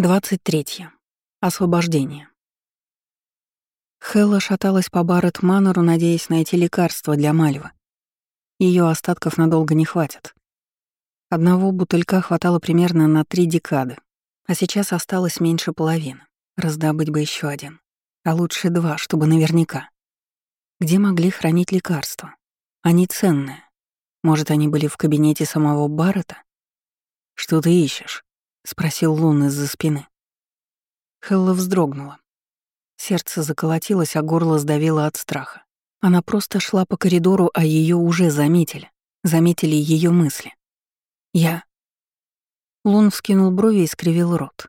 23. Освобождение. Хелла шаталась по Барретт Манору, надеясь найти лекарство для Мальвы. Ее остатков надолго не хватит. Одного бутылька хватало примерно на три декады, а сейчас осталось меньше половины. Раздобыть бы еще один. А лучше два, чтобы наверняка. Где могли хранить лекарства? Они ценные. Может, они были в кабинете самого Баррета? Что ты ищешь? — спросил Лун из-за спины. Хелла вздрогнула. Сердце заколотилось, а горло сдавило от страха. Она просто шла по коридору, а ее уже заметили. Заметили ее мысли. «Я...» Лун вскинул брови и скривил рот.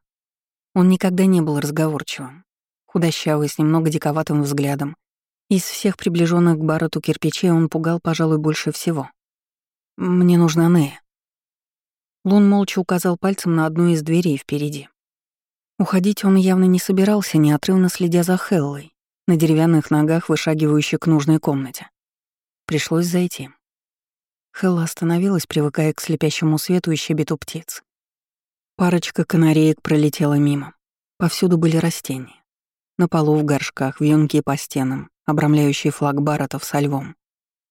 Он никогда не был разговорчивым. Худощавый, с немного диковатым взглядом. Из всех приближенных к Баррету кирпичей он пугал, пожалуй, больше всего. «Мне нужна Нея». Лун молча указал пальцем на одну из дверей впереди. Уходить он явно не собирался, неотрывно следя за Хеллой, на деревянных ногах, вышагивающей к нужной комнате. Пришлось зайти. Хелла остановилась, привыкая к слепящему свету и щебету птиц. Парочка канареек пролетела мимо. Повсюду были растения. На полу в горшках, вьюнки по стенам, обрамляющие флаг баротов со львом.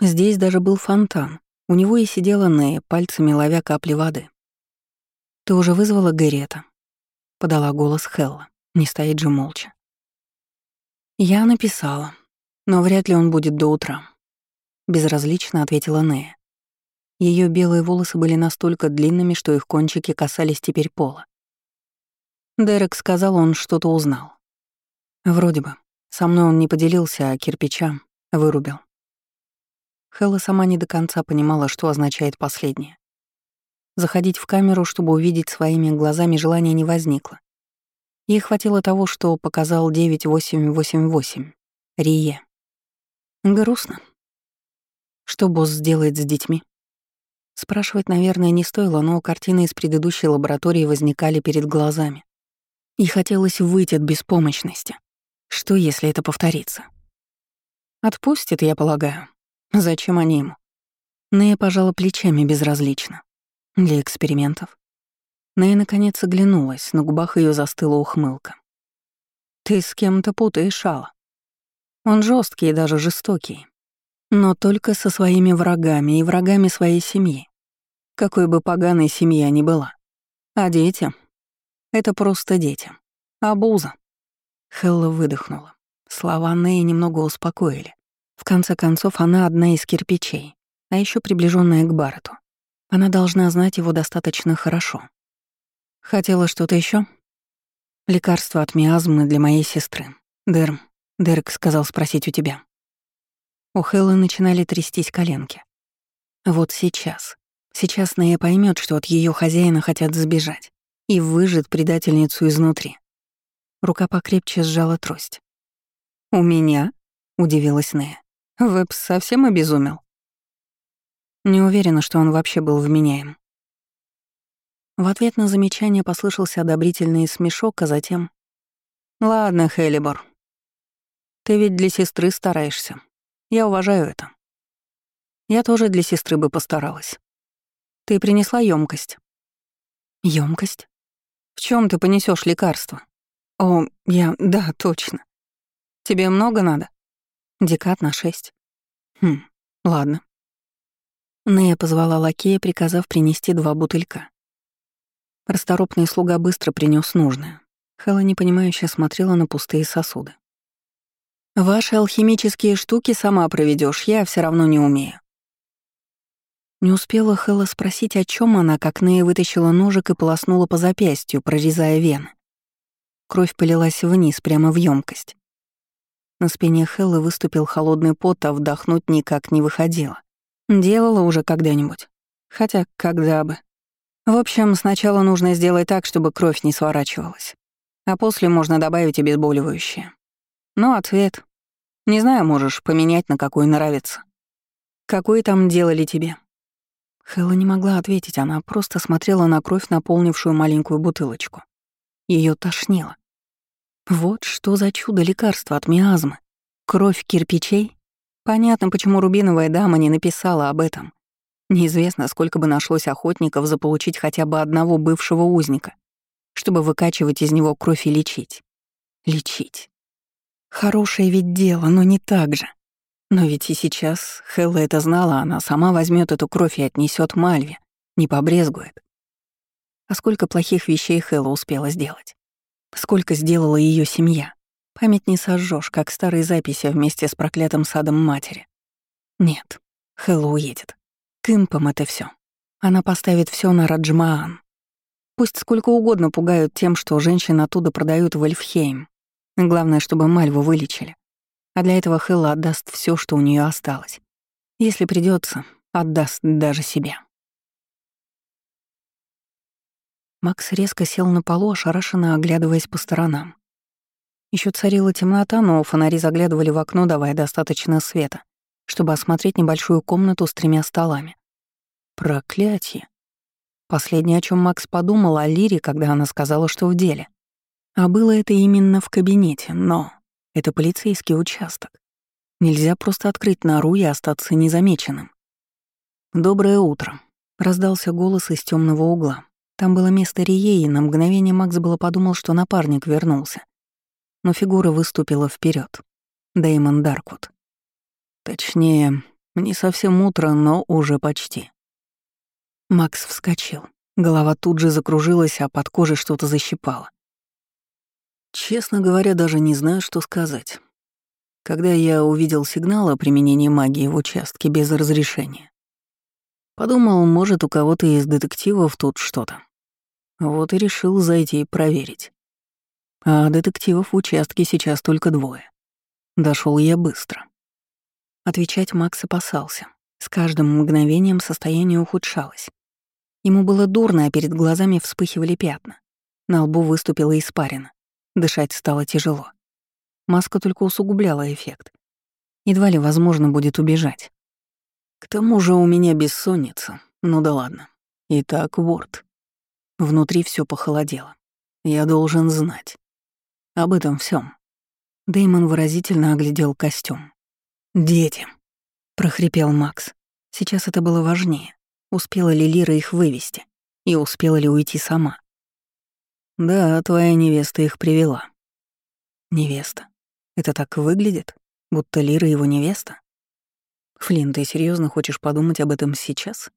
Здесь даже был фонтан. У него и сидела Нея, пальцами ловя капли воды. «Ты уже вызвала Гэрета?» — подала голос Хелла. Не стоит же молча. «Я написала, но вряд ли он будет до утра», — безразлично ответила Нея. Ее белые волосы были настолько длинными, что их кончики касались теперь пола. Дерек сказал, он что-то узнал. Вроде бы. Со мной он не поделился, а кирпича вырубил. Хэлла сама не до конца понимала, что означает последнее. Заходить в камеру, чтобы увидеть своими глазами, желания не возникло. Ей хватило того, что показал 9888, Рие. Грустно. Что босс сделает с детьми? Спрашивать, наверное, не стоило, но картины из предыдущей лаборатории возникали перед глазами. И хотелось выйти от беспомощности. Что, если это повторится? Отпустит, я полагаю. Зачем они ему? Нея пожала плечами безразлично. Для экспериментов. Нея наконец оглянулась, на губах ее застыла ухмылка. «Ты с кем-то путаешь Шала. Он жесткий и даже жестокий. Но только со своими врагами и врагами своей семьи. Какой бы поганой семья ни была. А дети? Это просто дети. Абуза. Хелла выдохнула. Слова Неи немного успокоили. В конце концов, она одна из кирпичей, а еще приближенная к Баррету. Она должна знать его достаточно хорошо. Хотела что-то еще? Лекарство от миазмы для моей сестры. Дерм. Дерек сказал спросить у тебя. У Хеллы начинали трястись коленки. Вот сейчас. Сейчас Нея поймет, что от ее хозяина хотят сбежать, и выжит предательницу изнутри. Рука покрепче сжала трость. «У меня?» — удивилась Нея. «Вебс совсем обезумел?» Не уверена, что он вообще был вменяем. В ответ на замечание послышался одобрительный смешок, а затем... «Ладно, Хелибор. Ты ведь для сестры стараешься. Я уважаю это. Я тоже для сестры бы постаралась. Ты принесла емкость. Емкость? В чем ты понесешь лекарство? О, я... Да, точно. Тебе много надо? Декат на шесть. Хм, ладно. Нея позвала лакея, приказав принести два бутылька. Расторопный слуга быстро принес нужное. Хэлла непонимающе смотрела на пустые сосуды. «Ваши алхимические штуки сама проведешь, я все равно не умею». Не успела Хэлла спросить, о чем она, как Нея вытащила ножик и полоснула по запястью, прорезая вены. Кровь полилась вниз, прямо в емкость. На спине Хэллы выступил холодный пот, а вдохнуть никак не выходило. Делала уже когда-нибудь. Хотя, когда бы. В общем, сначала нужно сделать так, чтобы кровь не сворачивалась. А после можно добавить обезболивающее. Но ответ. Не знаю, можешь поменять на какой нравится. Какой там делали тебе? Хэлла не могла ответить, она просто смотрела на кровь, наполнившую маленькую бутылочку. Ее тошнило. Вот что за чудо лекарства от миазмы. Кровь кирпичей? Понятно, почему рубиновая дама не написала об этом. Неизвестно, сколько бы нашлось охотников заполучить хотя бы одного бывшего узника. чтобы выкачивать из него кровь и лечить. Лечить. Хорошее ведь дело, но не так же. Но ведь и сейчас Хелла это знала, она сама возьмет эту кровь и отнесет Мальве, не побрезгует. А сколько плохих вещей Хелла успела сделать? Сколько сделала ее семья? Память не сожжешь, как старые записи вместе с проклятым садом матери. Нет, Хелла уедет. К импам это все. Она поставит все на Раджмаан. Пусть сколько угодно пугают тем, что женщин оттуда продают в Эльфхейм. Главное, чтобы Мальву вылечили. А для этого Хелла отдаст все, что у нее осталось. Если придется, отдаст даже себя. Макс резко сел на полу, ошарашенно оглядываясь по сторонам. Еще царила темнота, но фонари заглядывали в окно, давая достаточно света, чтобы осмотреть небольшую комнату с тремя столами. Проклятие. Последнее, о чем Макс подумал о Лире, когда она сказала, что в деле. А было это именно в кабинете, но это полицейский участок. Нельзя просто открыть нору и остаться незамеченным. «Доброе утро», — раздался голос из темного угла. Там было место Рие, и на мгновение Макс было подумал, что напарник вернулся. Но фигура выступила вперед. Дэймон Дарквуд. Точнее, не совсем утро, но уже почти. Макс вскочил. Голова тут же закружилась, а под кожей что-то защипало. Честно говоря, даже не знаю, что сказать. Когда я увидел сигнал о применении магии в участке без разрешения, подумал, может, у кого-то из детективов тут что-то. Вот и решил зайти и проверить. А детективов в участке сейчас только двое. Дошел я быстро. Отвечать Макс опасался. С каждым мгновением состояние ухудшалось. Ему было дурно, а перед глазами вспыхивали пятна. На лбу выступила испарина. Дышать стало тяжело. Маска только усугубляла эффект. Едва ли возможно будет убежать. К тому же у меня бессонница. Ну да ладно. Итак, Ворд. Внутри все похолодело. Я должен знать. Об этом всем. Деймон выразительно оглядел костюм. «Дети», — прохрипел Макс. Сейчас это было важнее. Успела ли Лира их вывести? И успела ли уйти сама? «Да, твоя невеста их привела». «Невеста? Это так выглядит? Будто Лира его невеста?» «Флинн, ты серьезно хочешь подумать об этом сейчас?»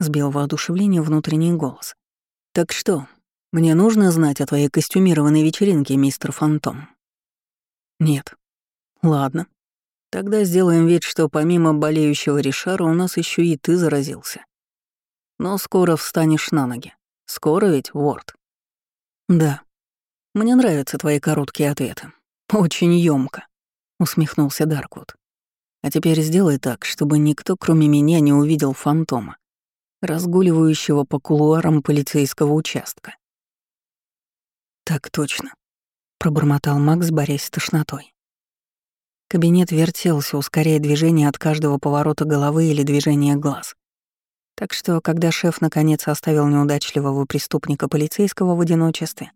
Сбил воодушевление внутренний голос. «Так что, мне нужно знать о твоей костюмированной вечеринке, мистер Фантом?» «Нет». «Ладно. Тогда сделаем вид, что помимо болеющего Ришара у нас еще и ты заразился. Но скоро встанешь на ноги. Скоро ведь, Уорд?» «Да. Мне нравятся твои короткие ответы. Очень ёмко», — усмехнулся Дарквуд. «А теперь сделай так, чтобы никто, кроме меня, не увидел фантома разгуливающего по кулуарам полицейского участка. «Так точно», — пробормотал Макс, борясь с тошнотой. Кабинет вертелся, ускоряя движение от каждого поворота головы или движения глаз. Так что, когда шеф наконец оставил неудачливого преступника полицейского в одиночестве,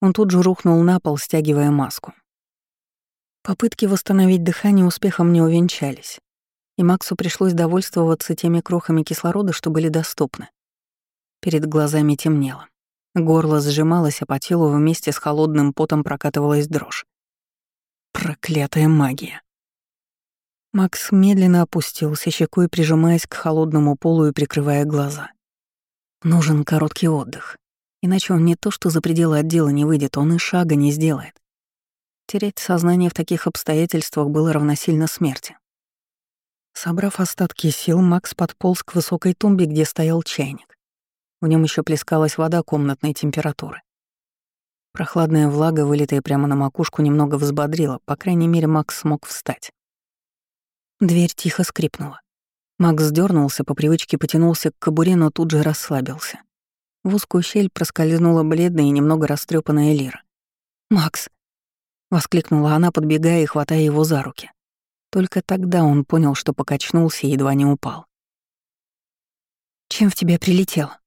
он тут же рухнул на пол, стягивая маску. Попытки восстановить дыхание успехом не увенчались и Максу пришлось довольствоваться теми крохами кислорода, что были доступны. Перед глазами темнело. Горло сжималось, а по телу вместе с холодным потом прокатывалась дрожь. Проклятая магия. Макс медленно опустился, щекой прижимаясь к холодному полу и прикрывая глаза. Нужен короткий отдых. Иначе он не то что за пределы отдела не выйдет, он и шага не сделает. Терять сознание в таких обстоятельствах было равносильно смерти. Собрав остатки сил, Макс подполз к высокой тумбе, где стоял чайник. В нем еще плескалась вода комнатной температуры. Прохладная влага, вылитая прямо на макушку, немного взбодрила, по крайней мере, Макс смог встать. Дверь тихо скрипнула. Макс дернулся, по привычке потянулся к кобуре, но тут же расслабился. В узкую щель проскользнула бледная и немного растрепанная Лира. «Макс!» — воскликнула она, подбегая и хватая его за руки. Только тогда он понял, что покачнулся и едва не упал. «Чем в тебя прилетело?»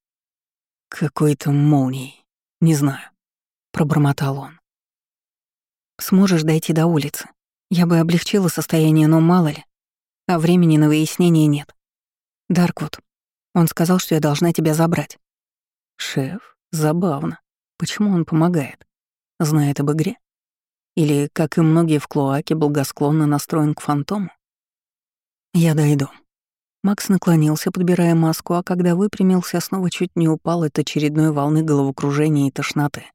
«Какой-то молнией. Не знаю», — пробормотал он. «Сможешь дойти до улицы? Я бы облегчила состояние, но мало ли. А времени на выяснение нет. Дарквуд, он сказал, что я должна тебя забрать». «Шеф, забавно. Почему он помогает? Знает об игре? Или, как и многие в Клоаке, благосклонно настроен к фантому? Я дойду. Макс наклонился, подбирая маску, а когда выпрямился, снова чуть не упал от очередной волны головокружения и тошноты.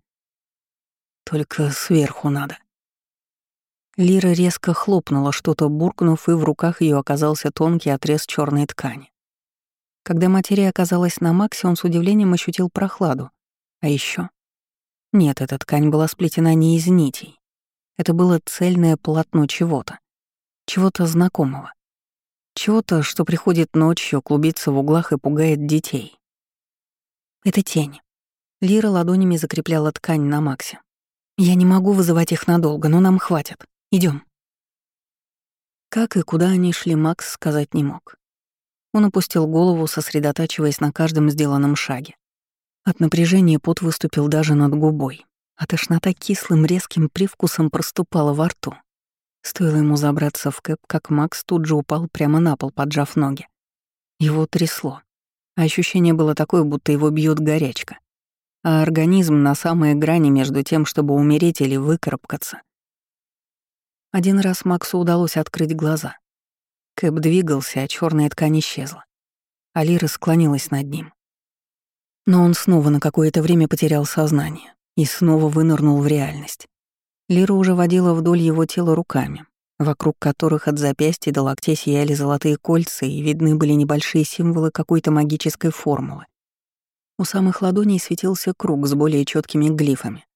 Только сверху надо. Лира резко хлопнула, что-то буркнув, и в руках ее оказался тонкий отрез черной ткани. Когда материя оказалась на Максе, он с удивлением ощутил прохладу. А еще Нет, эта ткань была сплетена не из нитей. Это было цельное полотно чего-то. Чего-то знакомого. Чего-то, что приходит ночью, клубится в углах и пугает детей. Это тень. Лира ладонями закрепляла ткань на Максе. Я не могу вызывать их надолго, но нам хватит. Идем. Как и куда они шли, Макс сказать не мог. Он опустил голову, сосредотачиваясь на каждом сделанном шаге. От напряжения пот выступил даже над губой, а тошнота кислым резким привкусом проступала во рту. Стоило ему забраться в кэп, как Макс тут же упал прямо на пол, поджав ноги. Его трясло. Ощущение было такое, будто его бьет горячка. А организм на самой грани между тем, чтобы умереть или выкарабкаться. Один раз Максу удалось открыть глаза. Кэп двигался, а черная ткань исчезла. Алира склонилась над ним. Но он снова на какое-то время потерял сознание и снова вынырнул в реальность. Лира уже водила вдоль его тела руками, вокруг которых от запястья до локтей сияли золотые кольца и видны были небольшие символы какой-то магической формулы. У самых ладоней светился круг с более четкими глифами.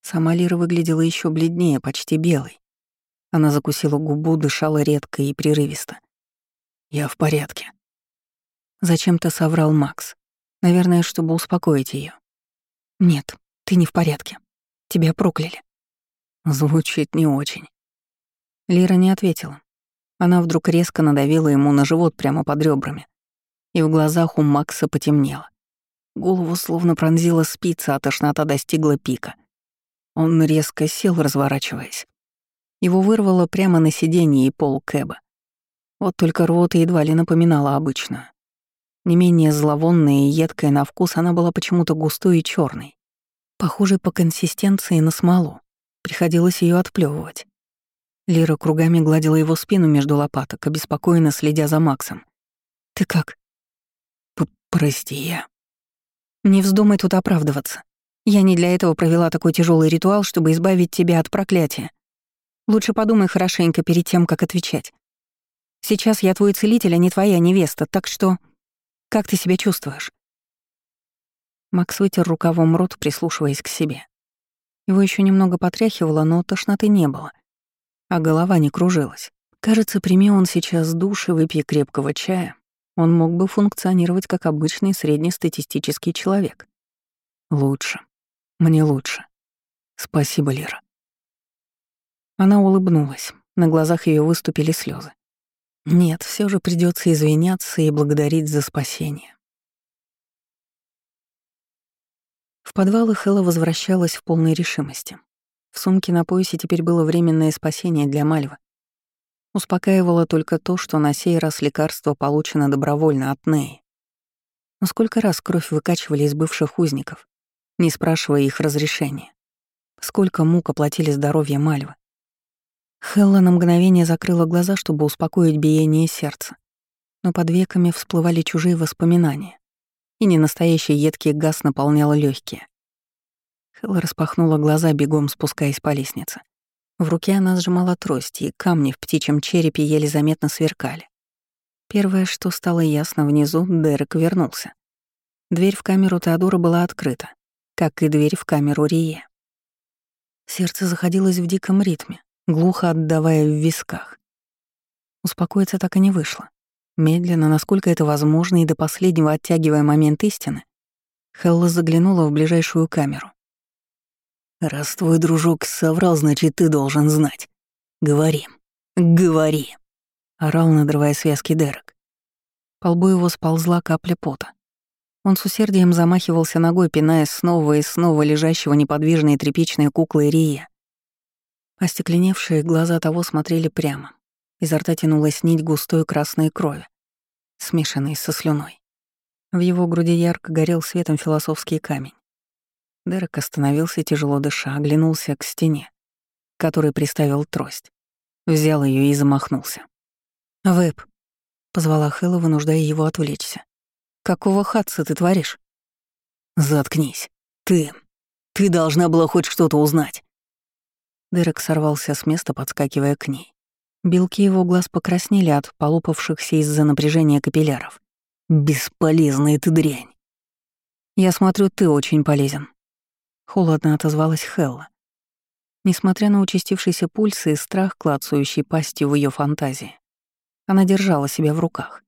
Сама Лира выглядела еще бледнее, почти белой. Она закусила губу, дышала редко и прерывисто. «Я в порядке». Зачем-то соврал Макс. Наверное, чтобы успокоить ее. «Нет, ты не в порядке. Тебя прокляли». Звучит не очень. Лира не ответила. Она вдруг резко надавила ему на живот прямо под ребрами. И в глазах у Макса потемнело. Голову словно пронзила спица, а тошнота достигла пика. Он резко сел, разворачиваясь. Его вырвало прямо на сиденье и пол Кэба. Вот только рвота едва ли напоминала обычную. Не менее зловонная и едкая на вкус, она была почему-то густой и черной, похожей по консистенции на смолу. Приходилось ее отплевывать. Лира кругами гладила его спину между лопаток, обеспокоенно следя за Максом. «Ты как?» П «Прости, я...» «Не вздумай тут оправдываться. Я не для этого провела такой тяжелый ритуал, чтобы избавить тебя от проклятия. Лучше подумай хорошенько перед тем, как отвечать. Сейчас я твой целитель, а не твоя невеста, так что... Как ты себя чувствуешь?» Макс вытер рукавом рот, прислушиваясь к себе. Его еще немного потряхивало, но тошноты не было. А голова не кружилась. Кажется, прими он сейчас душ и выпей крепкого чая, он мог бы функционировать как обычный среднестатистический человек. Лучше. Мне лучше. Спасибо, Лера. Она улыбнулась. На глазах ее выступили слезы. Нет, все же придется извиняться и благодарить за спасение. В подвалы Хэлла возвращалась в полной решимости. В сумке на поясе теперь было временное спасение для Мальвы. Успокаивало только то, что на сей раз лекарство получено добровольно от Неи. Но сколько раз кровь выкачивали из бывших узников, не спрашивая их разрешения. Сколько мук оплатили здоровье Мальвы. Хелла на мгновение закрыла глаза, чтобы успокоить биение сердца. Но под веками всплывали чужие воспоминания, и ненастоящий едкий газ наполнял легкие. Хелла распахнула глаза, бегом спускаясь по лестнице. В руке она сжимала трость, и камни в птичьем черепе еле заметно сверкали. Первое, что стало ясно внизу, Дерек вернулся. Дверь в камеру Теодора была открыта, как и дверь в камеру Рие. Сердце заходилось в диком ритме, глухо отдавая в висках. Успокоиться так и не вышло. Медленно, насколько это возможно, и до последнего оттягивая момент истины, Хелла заглянула в ближайшую камеру. «Раз твой дружок соврал, значит, ты должен знать. Говори, говори!» — орал, надрывая связки Дерек. По лбу его сползла капля пота. Он с усердием замахивался ногой, пиная снова и снова лежащего неподвижной тряпичной куклы Рия, Остекленевшие глаза того смотрели прямо. Изо рта тянулась нить густой красной крови, смешанной со слюной. В его груди ярко горел светом философский камень. Дерек остановился, тяжело дыша, оглянулся к стене, который приставил трость. Взял ее и замахнулся. «Вэб», — позвала Хэлла, вынуждая его отвлечься. «Какого хатса ты творишь?» «Заткнись. Ты... Ты должна была хоть что-то узнать». Дерек сорвался с места, подскакивая к ней. Белки его глаз покраснели от полупавшихся из-за напряжения капилляров. «Бесполезная ты дрянь!» «Я смотрю, ты очень полезен», — холодно отозвалась Хелла. Несмотря на участившийся пульс и страх, клацающий пастью в ее фантазии, она держала себя в руках.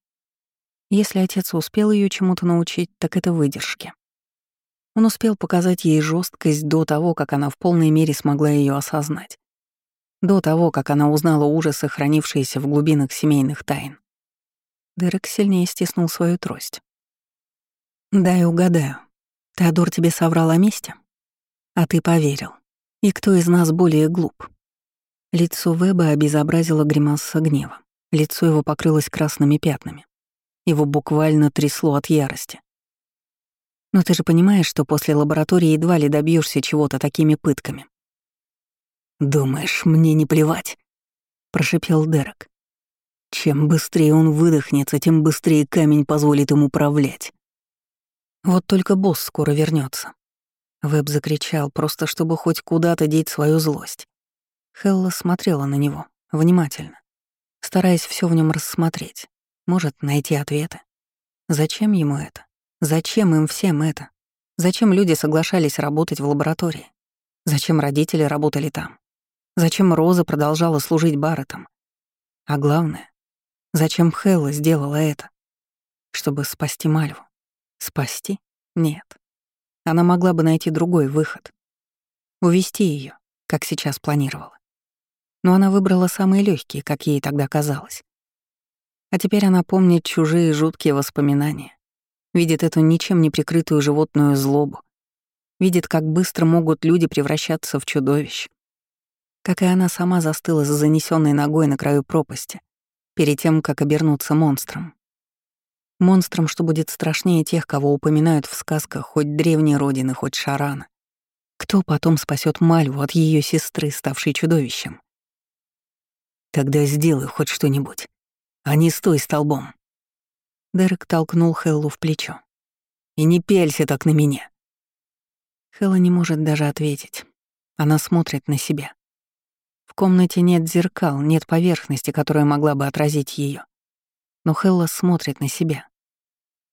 Если отец успел ее чему-то научить, так это выдержке. Он успел показать ей жесткость до того, как она в полной мере смогла ее осознать. До того, как она узнала ужасы, хранившиеся в глубинах семейных тайн. Дерек сильнее стиснул свою трость. «Дай угадаю. Теодор тебе соврал о месте? А ты поверил. И кто из нас более глуп?» Лицо Веба обезобразило гримаса гнева. Лицо его покрылось красными пятнами. Его буквально трясло от ярости. «Но ты же понимаешь, что после лаборатории едва ли добьешься чего-то такими пытками. «Думаешь, мне не плевать?» — прошипел Дерек. «Чем быстрее он выдохнется, тем быстрее камень позволит им управлять». «Вот только босс скоро вернется. Веб закричал, просто чтобы хоть куда-то деть свою злость. Хелла смотрела на него, внимательно, стараясь все в нем рассмотреть, может, найти ответы. Зачем ему это? Зачем им всем это? Зачем люди соглашались работать в лаборатории? Зачем родители работали там? Зачем Роза продолжала служить Барреттом? А главное, зачем Хелла сделала это? Чтобы спасти Мальву. Спасти? Нет. Она могла бы найти другой выход. Увести ее, как сейчас планировала. Но она выбрала самые легкие, как ей тогда казалось. А теперь она помнит чужие жуткие воспоминания, видит эту ничем не прикрытую животную злобу, видит, как быстро могут люди превращаться в чудовищ, как и она сама застыла с занесенной ногой на краю пропасти, перед тем, как обернуться монстром. Монстром, что будет страшнее тех, кого упоминают в сказках хоть древней родины, хоть Шарана. Кто потом спасет Мальву от ее сестры, ставшей чудовищем? Тогда сделай хоть что-нибудь, а не стой столбом. Дерек толкнул Хеллу в плечо. «И не пелься так на меня!» Хелла не может даже ответить. Она смотрит на себя. В комнате нет зеркал, нет поверхности, которая могла бы отразить ее. Но Хелла смотрит на себя.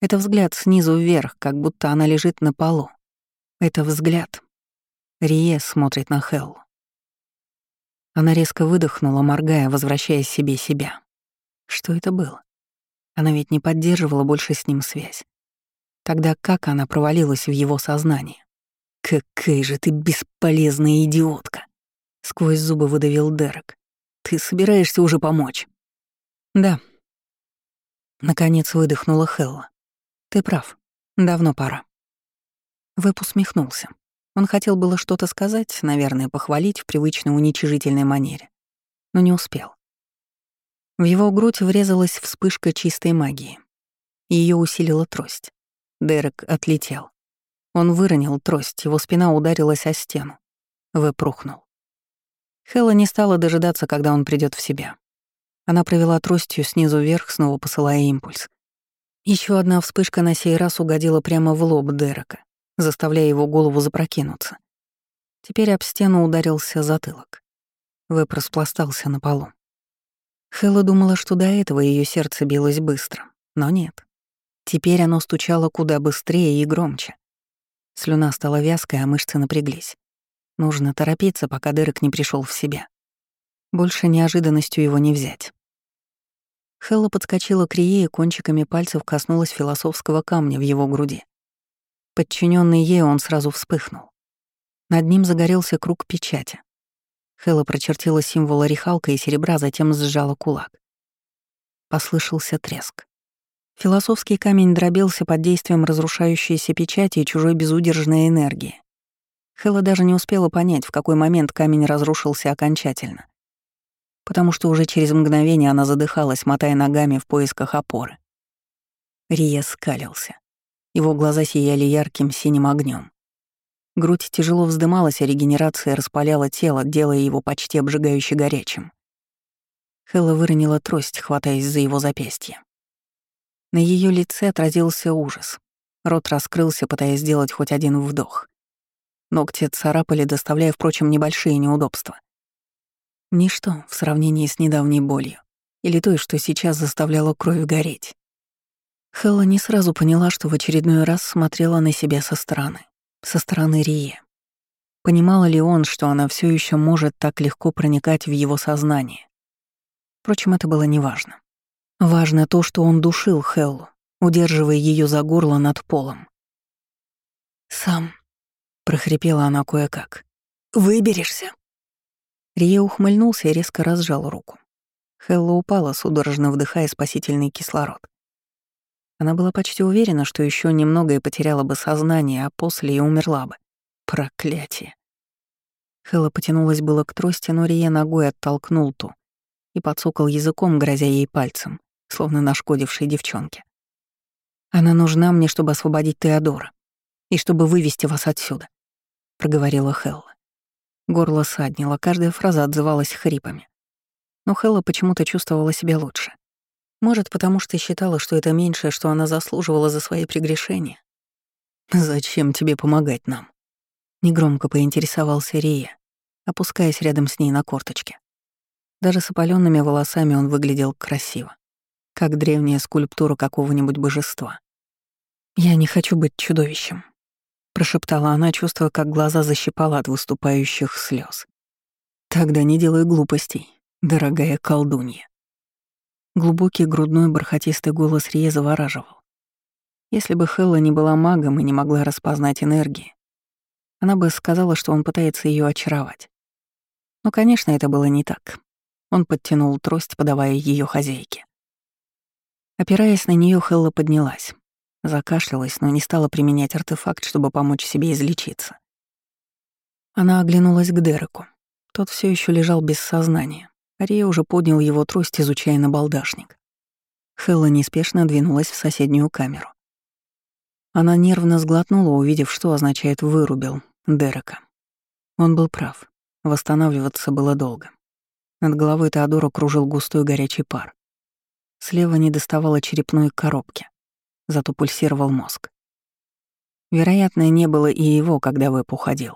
Это взгляд снизу вверх, как будто она лежит на полу. Это взгляд. Рие смотрит на Хеллу. Она резко выдохнула, моргая, возвращая себе себя. Что это было? Она ведь не поддерживала больше с ним связь. Тогда как она провалилась в его сознание? «Какая же ты бесполезная идиотка!» Сквозь зубы выдавил Дерек. «Ты собираешься уже помочь?» «Да». Наконец выдохнула Хелла. «Ты прав. Давно пора». Веб усмехнулся. Он хотел было что-то сказать, наверное, похвалить в привычной уничижительной манере, но не успел. В его грудь врезалась вспышка чистой магии. Ее усилила трость. Дерек отлетел. Он выронил трость, его спина ударилась о стену. Веб рухнул. Хэлла не стала дожидаться, когда он придет в себя. Она провела тростью снизу вверх, снова посылая импульс. Еще одна вспышка на сей раз угодила прямо в лоб Дерека, заставляя его голову запрокинуться. Теперь об стену ударился затылок. Веб распластался на полу. Хэлла думала, что до этого ее сердце билось быстро, но нет. Теперь оно стучало куда быстрее и громче. Слюна стала вязкой, а мышцы напряглись. Нужно торопиться, пока Дерек не пришел в себя. Больше неожиданностью его не взять. Хелла подскочила к Рие и кончиками пальцев коснулась философского камня в его груди. Подчиненный ей он сразу вспыхнул. Над ним загорелся круг печати. Хелла прочертила символ орехалка и серебра, затем сжала кулак. Послышался треск. Философский камень дробился под действием разрушающейся печати и чужой безудержной энергии. Хэлла даже не успела понять, в какой момент камень разрушился окончательно. Потому что уже через мгновение она задыхалась, мотая ногами в поисках опоры. Рия скалился. Его глаза сияли ярким синим огнем. Грудь тяжело вздымалась, а регенерация распаляла тело, делая его почти обжигающе горячим. Хэлла выронила трость, хватаясь за его запястье. На ее лице отразился ужас. Рот раскрылся, пытаясь сделать хоть один вдох. Ногти царапали, доставляя, впрочем, небольшие неудобства. Ничто в сравнении с недавней болью или той, что сейчас заставляло кровь гореть. Хэлла не сразу поняла, что в очередной раз смотрела на себя со стороны, со стороны Рии. Понимала ли он, что она все еще может так легко проникать в его сознание? Впрочем, это было неважно. Важно то, что он душил Хеллу, удерживая ее за горло над полом. «Сам», — прохрипела она кое-как, — «выберешься». Рия ухмыльнулся и резко разжал руку. Хелла упала, судорожно вдыхая спасительный кислород. Она была почти уверена, что еще немного и потеряла бы сознание, а после и умерла бы. Проклятие. Хелла потянулась было к трости, но Рия ногой оттолкнул ту и подсокал языком, грозя ей пальцем, словно нашкодившей девчонке. «Она нужна мне, чтобы освободить Теодора и чтобы вывести вас отсюда», — проговорила Хелла. Горло саднило, каждая фраза отзывалась хрипами. Но Хелла почему-то чувствовала себя лучше. Может, потому что считала, что это меньшее, что она заслуживала за свои прегрешения. «Зачем тебе помогать нам?» Негромко поинтересовался Рия, опускаясь рядом с ней на корточке. Даже с опаленными волосами он выглядел красиво, как древняя скульптура какого-нибудь божества. «Я не хочу быть чудовищем», прошептала она, чувствуя, как глаза защипала от выступающих слез. Тогда не делай глупостей, дорогая колдунья. Глубокий грудной бархатистый голос Рие завораживал. Если бы Хелла не была магом и не могла распознать энергии, она бы сказала, что он пытается ее очаровать. Но, конечно, это было не так. Он подтянул трость, подавая ее хозяйке. Опираясь на нее, Хелла поднялась. Закашлялась, но не стала применять артефакт, чтобы помочь себе излечиться. Она оглянулась к Дереку. Тот все еще лежал без сознания. Ария уже поднял его трость, изучая набалдашник. Хелла неспешно двинулась в соседнюю камеру. Она нервно сглотнула, увидев, что означает «вырубил» Дерека. Он был прав. Восстанавливаться было долго. Над головой Теодора кружил густой горячий пар. Слева не доставало черепной коробки зато пульсировал мозг. Вероятно, не было и его, когда Вэп уходил.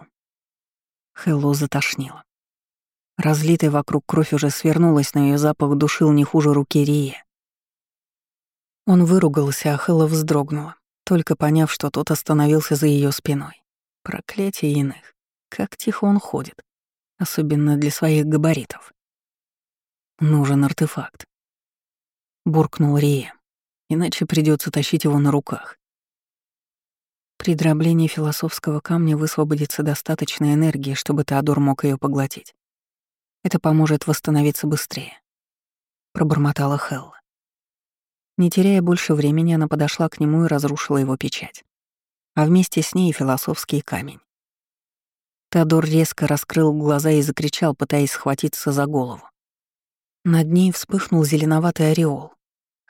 Хелло затошнило. Разлитая вокруг кровь уже свернулась, но ее запах душил не хуже руки Рии. Он выругался, а Хелла вздрогнула, только поняв, что тот остановился за ее спиной. Проклятие иных. Как тихо он ходит. Особенно для своих габаритов. Нужен артефакт. Буркнул Рия иначе придется тащить его на руках. При дроблении философского камня высвободится достаточно энергии, чтобы Теодор мог ее поглотить. Это поможет восстановиться быстрее. Пробормотала Хелла. Не теряя больше времени, она подошла к нему и разрушила его печать. А вместе с ней философский камень. Теодор резко раскрыл глаза и закричал, пытаясь схватиться за голову. Над ней вспыхнул зеленоватый ореол,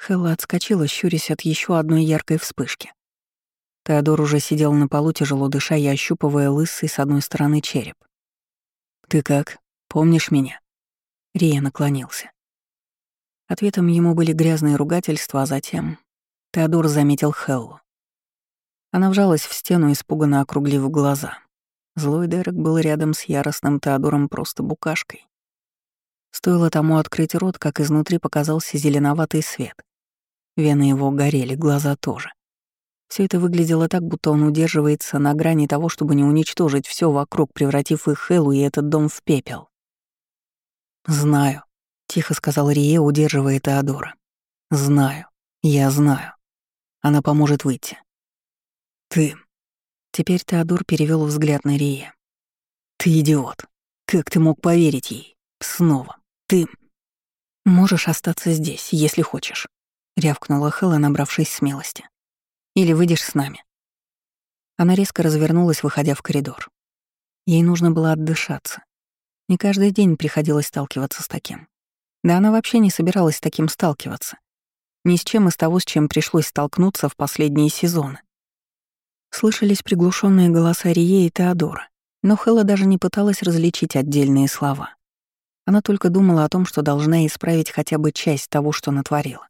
Хелла отскочила, щурясь от еще одной яркой вспышки. Теодор уже сидел на полу, тяжело дыша и ощупывая лысый с одной стороны череп. «Ты как? Помнишь меня?» Рия наклонился. Ответом ему были грязные ругательства, а затем Теодор заметил Хеллу. Она вжалась в стену, испуганно округлив глаза. Злой Дерек был рядом с яростным Теодором просто букашкой. Стоило тому открыть рот, как изнутри показался зеленоватый свет. Вены его горели, глаза тоже. Все это выглядело так, будто он удерживается на грани того, чтобы не уничтожить все вокруг, превратив их Хэллу и этот дом в пепел. «Знаю», — тихо сказал Рие, удерживая Теодора. «Знаю, я знаю. Она поможет выйти». «Ты...» Теперь Теодор перевел взгляд на Рие. «Ты идиот. Как ты мог поверить ей? Снова. Ты...» «Можешь остаться здесь, если хочешь», — рявкнула Хэлла, набравшись смелости. «Или выйдешь с нами». Она резко развернулась, выходя в коридор. Ей нужно было отдышаться. Не каждый день приходилось сталкиваться с таким. Да она вообще не собиралась с таким сталкиваться. Ни с чем из того, с чем пришлось столкнуться в последние сезоны. Слышались приглушенные голоса Рие и Теодора, но Хэлла даже не пыталась различить отдельные слова. Она только думала о том, что должна исправить хотя бы часть того, что натворила.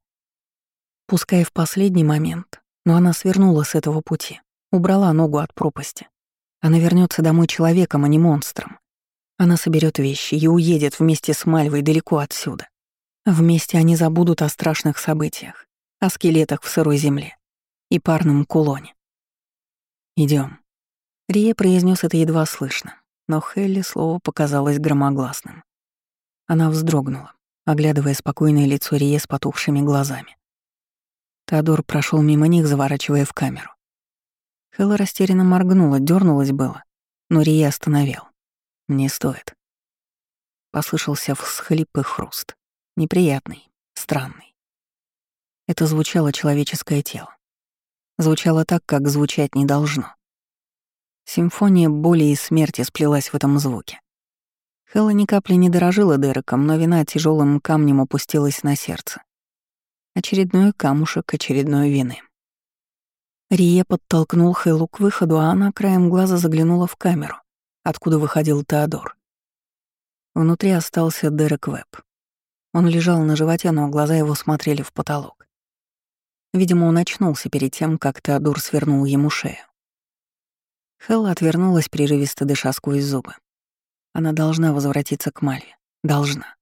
Пускай в последний момент, но она свернула с этого пути, убрала ногу от пропасти. Она вернется домой человеком, а не монстром. Она соберет вещи и уедет вместе с Мальвой далеко отсюда. Вместе они забудут о страшных событиях, о скелетах в сырой земле и парном кулоне. Идем. Рие произнес это едва слышно, но Хелли слово показалось громогласным. Она вздрогнула, оглядывая спокойное лицо Рие с потухшими глазами. Теодор прошел мимо них, заворачивая в камеру. Хэлла растерянно моргнула, дернулась было, но Рия остановил. «Не стоит». Послышался всхлип и хруст. Неприятный, странный. Это звучало человеческое тело. Звучало так, как звучать не должно. Симфония боли и смерти сплелась в этом звуке. Хэлла ни капли не дорожила Дереком, но вина тяжелым камнем опустилась на сердце. Очередной камушек очередной вины. Рие подтолкнул Хэллу к выходу, а она краем глаза заглянула в камеру, откуда выходил Теодор. Внутри остался Дерек Веб. Он лежал на животе, но глаза его смотрели в потолок. Видимо, он очнулся перед тем, как Теодор свернул ему шею. Хэлла отвернулась, прерывисто дыша сквозь зубы. Она должна возвратиться к Мальве. Должна.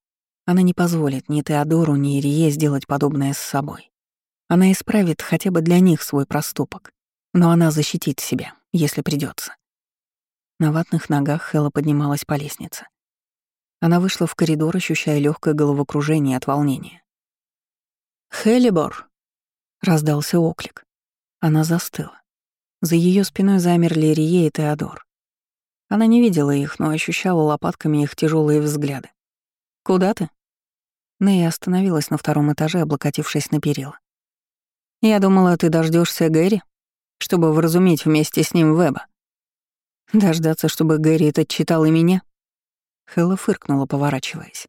Она не позволит ни Теодору, ни Ирие сделать подобное с собой. Она исправит хотя бы для них свой проступок, но она защитит себя, если придется. На ватных ногах Хэлла поднималась по лестнице. Она вышла в коридор, ощущая легкое головокружение от волнения. «Хеллибор!» — раздался оклик. Она застыла. За ее спиной замерли Рие и Теодор. Она не видела их, но ощущала лопатками их тяжелые взгляды. «Куда ты?» Нэй остановилась на втором этаже, облокотившись на перила. «Я думала, ты дождешься Гэри, чтобы вразумить вместе с ним Веба. Дождаться, чтобы Гэри это читал и меня?» Хэлла фыркнула, поворачиваясь.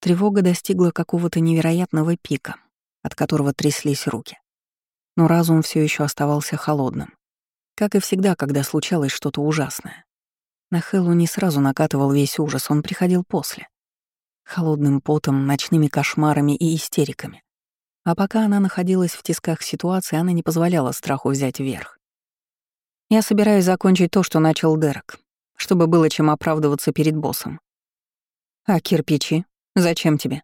Тревога достигла какого-то невероятного пика, от которого тряслись руки. Но разум все еще оставался холодным. Как и всегда, когда случалось что-то ужасное. На Хэллу не сразу накатывал весь ужас, он приходил после холодным потом, ночными кошмарами и истериками. А пока она находилась в тисках ситуации, она не позволяла страху взять верх. «Я собираюсь закончить то, что начал Дерек, чтобы было чем оправдываться перед боссом». «А кирпичи? Зачем тебе?»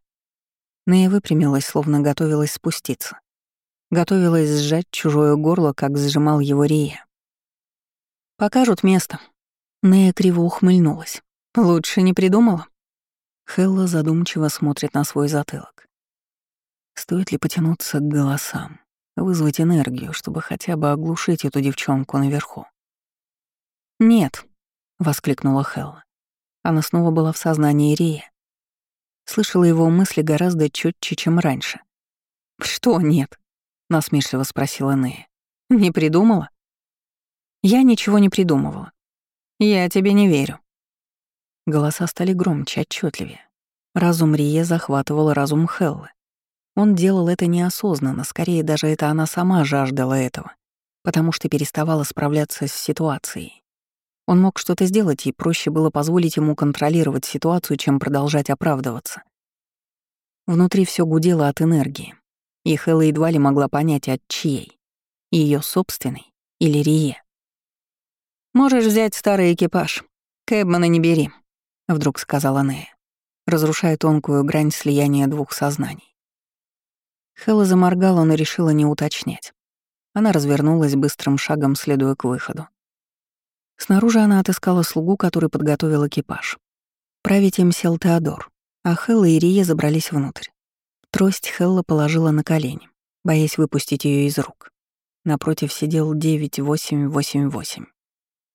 Нея выпрямилась, словно готовилась спуститься. Готовилась сжать чужое горло, как сжимал его Рия. «Покажут место». Нея криво ухмыльнулась. «Лучше не придумала?» Хелла задумчиво смотрит на свой затылок. Стоит ли потянуться к голосам, вызвать энергию, чтобы хотя бы оглушить эту девчонку наверху? «Нет», — воскликнула Хелла. Она снова была в сознании Рия. Слышала его мысли гораздо четче, чем раньше. «Что нет?» — насмешливо спросила Нея. «Не придумала?» «Я ничего не придумывала. Я тебе не верю». Голоса стали громче, отчетливее. Разум Рие захватывал разум Хеллы. Он делал это неосознанно, скорее даже это она сама жаждала этого, потому что переставала справляться с ситуацией. Он мог что-то сделать, и проще было позволить ему контролировать ситуацию, чем продолжать оправдываться. Внутри все гудело от энергии, и Хэлла едва ли могла понять, от чьей. Ее собственной или Рие. «Можешь взять старый экипаж. Кэбмана не бери», — вдруг сказала Нея, разрушая тонкую грань слияния двух сознаний. Хэлла заморгала, но решила не уточнять. Она развернулась быстрым шагом, следуя к выходу. Снаружи она отыскала слугу, который подготовил экипаж. Править им сел Теодор, а Хэлла и Рия забрались внутрь. Трость Хэлла положила на колени, боясь выпустить ее из рук. Напротив сидел 9888,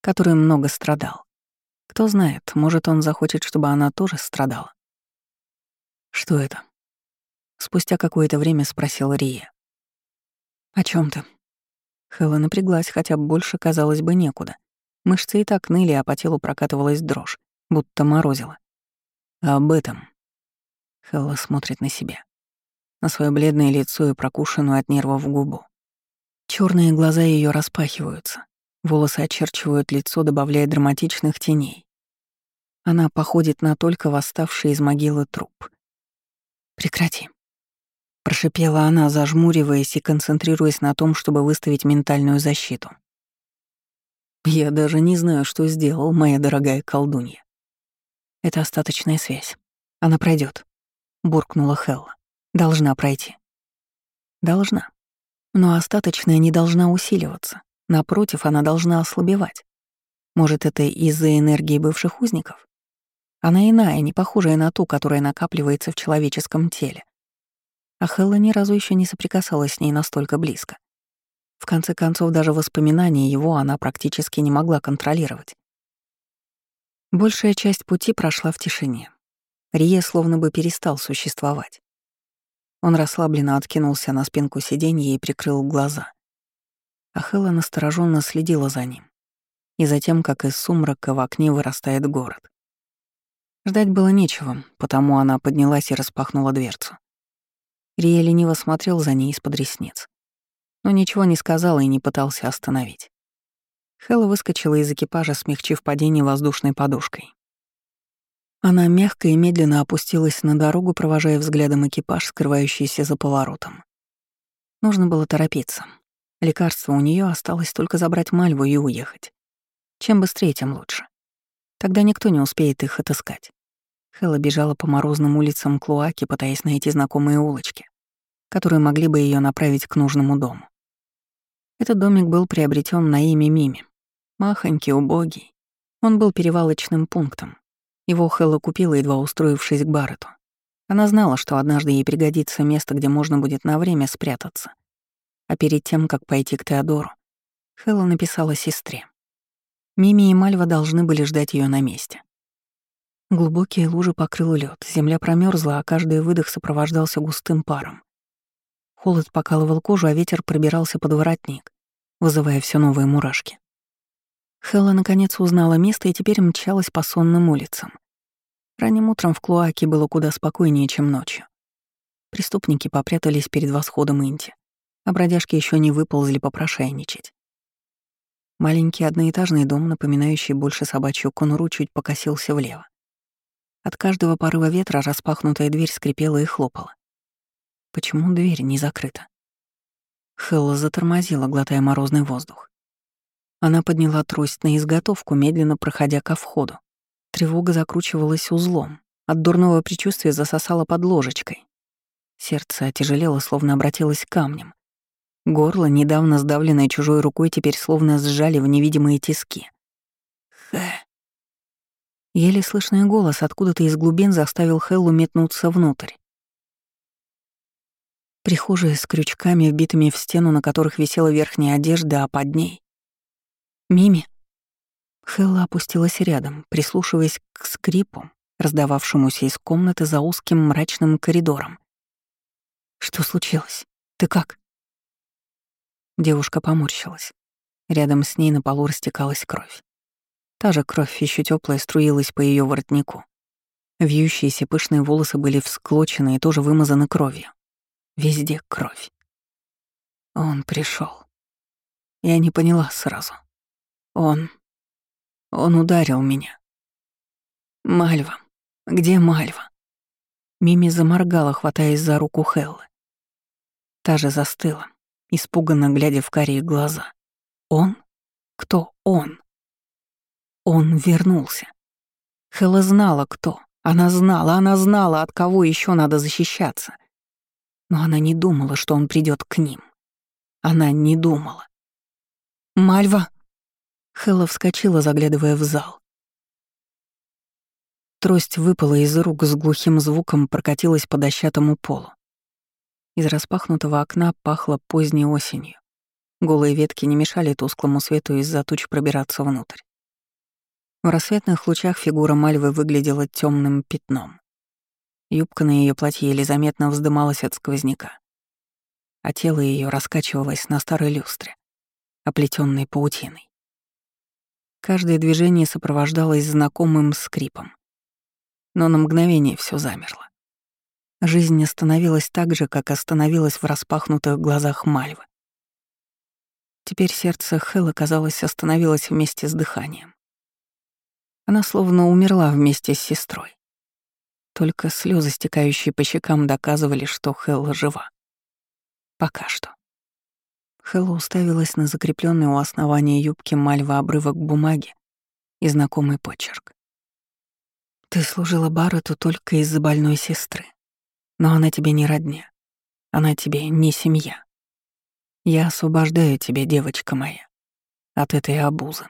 который много страдал. Кто знает, может, он захочет, чтобы она тоже страдала. «Что это?» Спустя какое-то время спросил Рия. «О чем ты?» Хэлла напряглась, хотя больше, казалось бы, некуда. Мышцы и так ныли, а по телу прокатывалась дрожь, будто морозила. «Об этом». Хэлла смотрит на себя. На свое бледное лицо и прокушенную от нервов губу. Черные глаза ее распахиваются, волосы очерчивают лицо, добавляя драматичных теней. Она походит на только восставший из могилы труп. «Прекрати», — прошипела она, зажмуриваясь и концентрируясь на том, чтобы выставить ментальную защиту. «Я даже не знаю, что сделал, моя дорогая колдунья. Это остаточная связь. Она пройдет, буркнула Хелла. Должна пройти. Должна. Но остаточная не должна усиливаться. Напротив, она должна ослабевать. Может, это из-за энергии бывших узников? Она иная, не похожая на ту, которая накапливается в человеческом теле. А Хелла ни разу еще не соприкасалась с ней настолько близко. В конце концов, даже воспоминания его она практически не могла контролировать. Большая часть пути прошла в тишине. Рие словно бы перестал существовать. Он расслабленно откинулся на спинку сиденья и прикрыл глаза. А Хэлла настороженно следила за ним. И за тем, как из сумрака в окне вырастает город. Ждать было нечего, потому она поднялась и распахнула дверцу. Рия лениво смотрел за ней из-под ресниц. Но ничего не сказал и не пытался остановить. Хэлла выскочила из экипажа, смягчив падение воздушной подушкой. Она мягко и медленно опустилась на дорогу, провожая взглядом экипаж, скрывающийся за поворотом. Нужно было торопиться. Лекарство у нее осталось только забрать Мальву и уехать. Чем быстрее, тем лучше. Тогда никто не успеет их отыскать. Хэлла бежала по морозным улицам Клуаки, пытаясь найти знакомые улочки, которые могли бы ее направить к нужному дому. Этот домик был приобретен на имя Мими. Махонький, убогий. Он был перевалочным пунктом, его Хэлла купила, едва устроившись к Баррету. Она знала, что однажды ей пригодится место, где можно будет на время спрятаться. А перед тем, как пойти к Теодору, Хэлла написала сестре. Мими и Мальва должны были ждать ее на месте. Глубокие лужи покрыл лед, земля промерзла, а каждый выдох сопровождался густым паром. Холод покалывал кожу, а ветер пробирался под воротник, вызывая все новые мурашки. Хэлла наконец узнала место и теперь мчалась по сонным улицам. Ранним утром в Клоаке было куда спокойнее, чем ночью. Преступники попрятались перед восходом Инти, а бродяжки еще не выползли попрошайничать. Маленький одноэтажный дом, напоминающий больше собачью конуру, чуть покосился влево. От каждого порыва ветра распахнутая дверь скрипела и хлопала. Почему дверь не закрыта? Хэлла затормозила, глотая морозный воздух. Она подняла трость на изготовку, медленно проходя ко входу. Тревога закручивалась узлом. От дурного предчувствия засосала под ложечкой. Сердце отяжелело, словно обратилось к камням. Горло, недавно сдавленное чужой рукой, теперь словно сжали в невидимые тиски. «Хэ». Еле слышный голос откуда-то из глубин заставил Хеллу метнуться внутрь. Прихожая с крючками, вбитыми в стену, на которых висела верхняя одежда, а под ней «Мими». Хелла опустилась рядом, прислушиваясь к скрипу, раздававшемуся из комнаты за узким мрачным коридором. «Что случилось? Ты как?» Девушка поморщилась. Рядом с ней на полу растекалась кровь. Та же кровь еще теплая струилась по ее воротнику. Вьющиеся пышные волосы были всклочены и тоже вымазаны кровью. Везде кровь. Он пришел. Я не поняла сразу. Он... Он ударил меня. Мальва. Где Мальва? Мими заморгала, хватаясь за руку Хеллы. Та же застыла, испуганно глядя в карие глаза. Он? Кто он? Он вернулся. Хелла знала, кто. Она знала, она знала, от кого еще надо защищаться. Но она не думала, что он придет к ним. Она не думала. «Мальва!» Хэлла вскочила, заглядывая в зал. Трость выпала из рук с глухим звуком, прокатилась по дощатому полу. Из распахнутого окна пахло поздней осенью. Голые ветки не мешали тусклому свету из-за туч пробираться внутрь. В рассветных лучах фигура Мальвы выглядела темным пятном. Юбка на ее платье еле заметно вздымалась от сквозняка, а тело ее раскачивалось на старой люстре, оплетенной паутиной. Каждое движение сопровождалось знакомым скрипом. Но на мгновение все замерло. Жизнь остановилась так же, как остановилась в распахнутых глазах Мальвы. Теперь сердце Хэлла, казалось, остановилось вместе с дыханием. Она словно умерла вместе с сестрой. Только слезы, стекающие по щекам, доказывали, что Хэлла жива. Пока что. Хэлла уставилась на закрепленный у основания юбки мальва обрывок бумаги и знакомый почерк. «Ты служила Баррету только из-за больной сестры. Но она тебе не родня. Она тебе не семья. Я освобождаю тебя, девочка моя, от этой обузы.